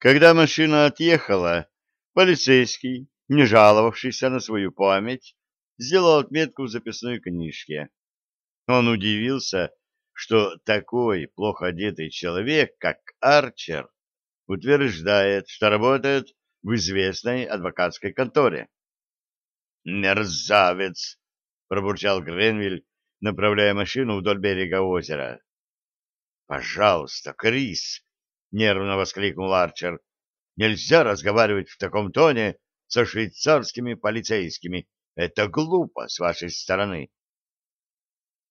Когда машина отъехала, полицейский, не жаловавшийся на свою память, сделал отметку в записной книжке. Он удивился, что такой плохо одетый человек, как Арчер, утверждает, что работает в известной адвокатской конторе. «Мерзавец!» — пробурчал Гренвиль, направляя машину вдоль берега озера. «Пожалуйста, Крис, — нервно воскликнул Арчер. «Нельзя разговаривать в таком тоне со швейцарскими полицейскими. Это глупо с вашей стороны».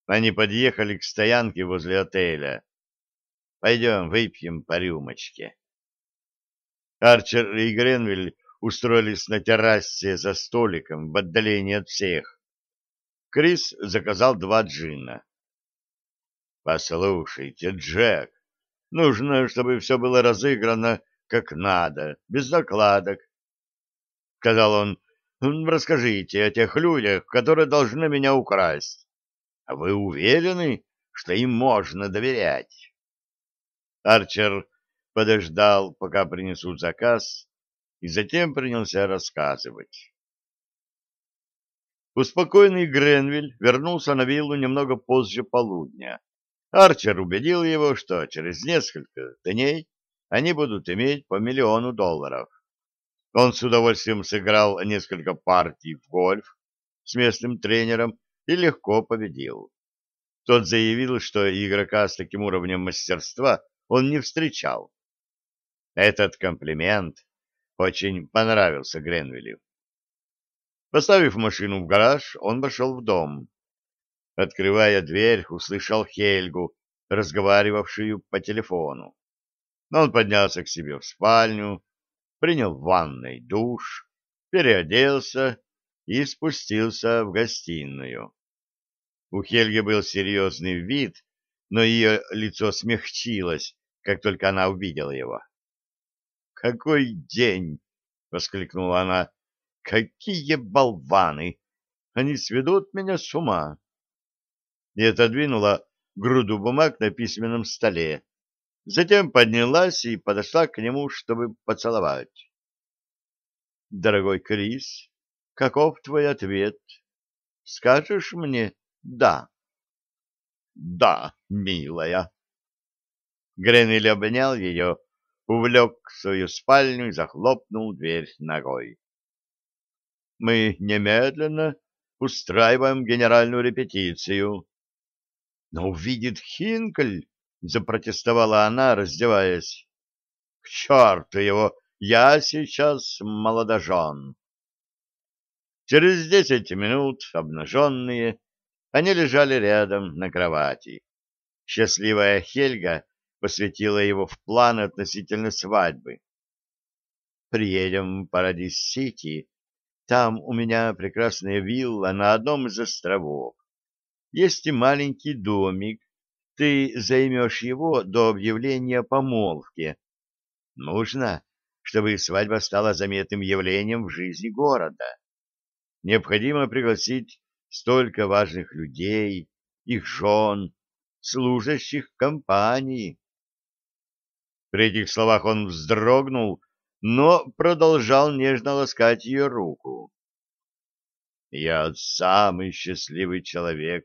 Они подъехали к стоянке возле отеля. «Пойдем выпьем по рюмочке». Арчер и Гренвиль устроились на террасе за столиком в отдалении от всех. Крис заказал два джина. «Послушайте, Джек, Нужно, чтобы все было разыграно как надо, без закладок, Сказал он, расскажите о тех людях, которые должны меня украсть. Вы уверены, что им можно доверять? Арчер подождал, пока принесут заказ, и затем принялся рассказывать. Успокоенный Гренвиль вернулся на виллу немного позже полудня. Арчер убедил его, что через несколько дней они будут иметь по миллиону долларов. Он с удовольствием сыграл несколько партий в гольф с местным тренером и легко победил. Тот заявил, что игрока с таким уровнем мастерства он не встречал. Этот комплимент очень понравился Гренвилю. Поставив машину в гараж, он вошел в дом. Открывая дверь, услышал Хельгу, разговаривавшую по телефону. Но он поднялся к себе в спальню, принял в ванной душ, переоделся и спустился в гостиную. У Хельги был серьезный вид, но ее лицо смягчилось, как только она увидела его. «Какой день!» — воскликнула она. «Какие болваны! Они сведут меня с ума!» и отодвинула груду бумаг на письменном столе. Затем поднялась и подошла к нему, чтобы поцеловать. «Дорогой Крис, каков твой ответ? Скажешь мне «да»?» «Да, милая». Гренвиль обнял ее, увлек в свою спальню и захлопнул дверь ногой. «Мы немедленно устраиваем генеральную репетицию», но увидит Хинкель, — запротестовала она, раздеваясь. — К черту его! Я сейчас молодожен! Через десять минут, обнаженные, они лежали рядом на кровати. Счастливая Хельга посвятила его в планы относительно свадьбы. «Приедем в Парадис-Сити. Там у меня прекрасная вилла на одном из островов. Есть и маленький домик. Ты займешь его до объявления помолвки. Нужно, чтобы свадьба стала заметным явлением в жизни города. Необходимо пригласить столько важных людей, их жен, служащих компании. При этих словах он вздрогнул, но продолжал нежно ласкать ее руку. «Я самый счастливый человек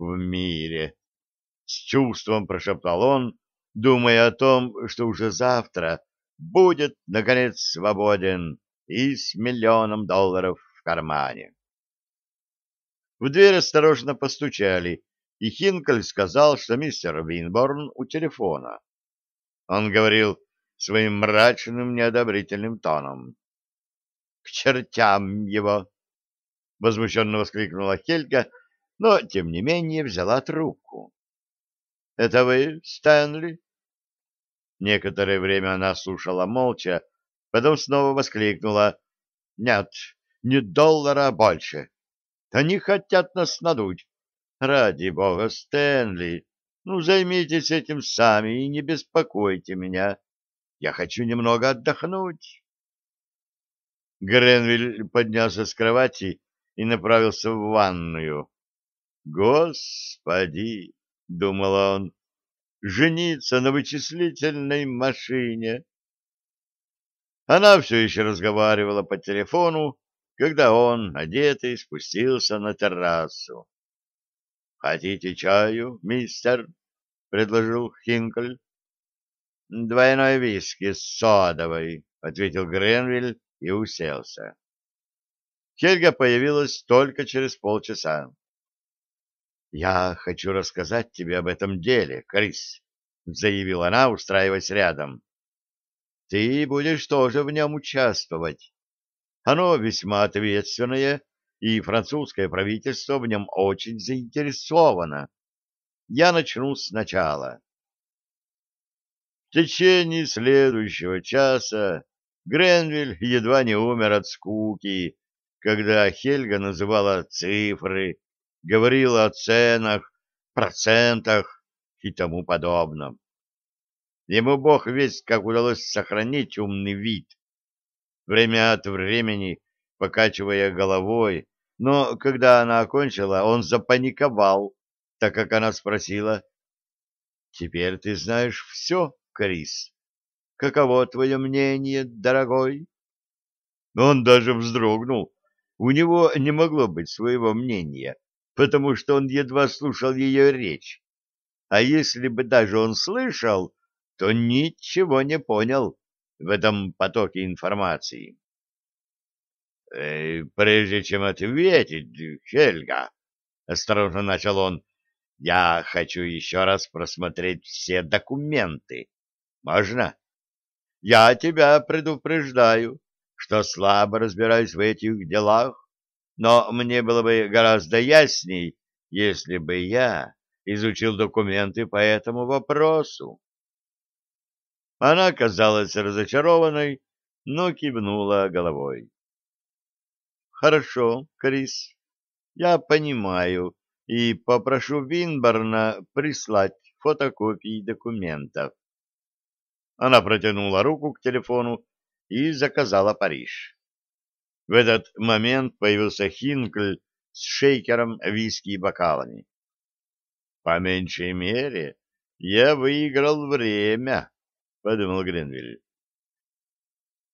в мире. С чувством прошептал он, думая о том, что уже завтра будет, наконец, свободен и с миллионом долларов в кармане. В дверь осторожно постучали, и Хинкель сказал, что мистер Винборн у телефона. Он говорил своим мрачным неодобрительным тоном. — К чертям его! — возмущенно воскликнула Хельга, но, тем не менее, взяла трубку. — Это вы, Стэнли? Некоторое время она слушала молча, потом снова воскликнула. — Нет, не доллара больше. Они хотят нас надуть. Ради бога, Стэнли, ну займитесь этим сами и не беспокойте меня. Я хочу немного отдохнуть. Гренвиль поднялся с кровати и направился в ванную. «Господи!» — думал он. «Жениться на вычислительной машине!» Она все еще разговаривала по телефону, когда он, одетый, спустился на террасу. «Хотите чаю, мистер?» — предложил Хинкель. «Двойной виски с содовой», — ответил Гренвиль и уселся. Хельга появилась только через полчаса. «Я хочу рассказать тебе об этом деле, Крис», — заявила она, устраиваясь рядом. «Ты будешь тоже в нем участвовать. Оно весьма ответственное, и французское правительство в нем очень заинтересовано. Я начну сначала». В течение следующего часа Гренвиль едва не умер от скуки, когда Хельга называла цифры, говорила о ценах, процентах и тому подобном. Ему бог весть, как удалось сохранить умный вид. Время от времени, покачивая головой, но когда она окончила, он запаниковал, так как она спросила, «Теперь ты знаешь все, Крис. Каково твое мнение, дорогой?» Он даже вздрогнул. У него не могло быть своего мнения потому что он едва слушал ее речь. А если бы даже он слышал, то ничего не понял в этом потоке информации. «Э, «Прежде чем ответить, Хельга», — осторожно начал он, — «я хочу еще раз просмотреть все документы. Можно?» «Я тебя предупреждаю, что слабо разбираюсь в этих делах но мне было бы гораздо ясней, если бы я изучил документы по этому вопросу. Она казалась разочарованной, но кивнула головой. «Хорошо, Крис, я понимаю, и попрошу Винборна прислать фотокопии документов». Она протянула руку к телефону и заказала Париж. В этот момент появился Хинкль с шейкером виски и бокалами. — По меньшей мере, я выиграл время, — подумал Гренвиль.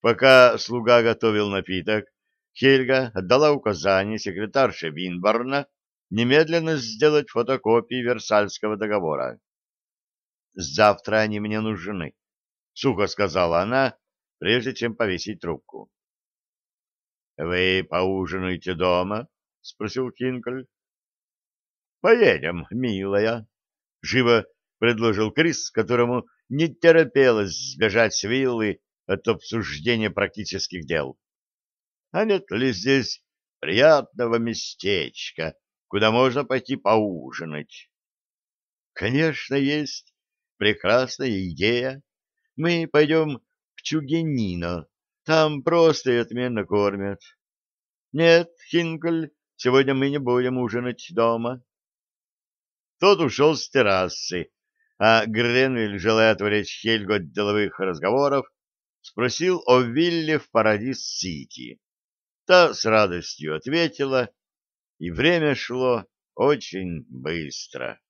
Пока слуга готовил напиток, Хельга отдала указание секретарше Винбарна немедленно сделать фотокопии Версальского договора. «Завтра они мне нужны», — сухо сказала она, прежде чем повесить трубку. — Вы поужинаете дома? — спросил Кинколь. — Поедем, милая, — живо предложил Крис, которому не терпелось сбежать с виллы от обсуждения практических дел. — А нет ли здесь приятного местечка, куда можно пойти поужинать? — Конечно, есть. Прекрасная идея. Мы пойдем к Чугенино там просто и отменно кормят. Нет, Хинкель, сегодня мы не будем ужинать дома. Тот ушел с террасы, а Гренвиль, желая отвлечь Хельгу от деловых разговоров, спросил о вилле в Парадис-Сити. Та с радостью ответила, и время шло очень быстро.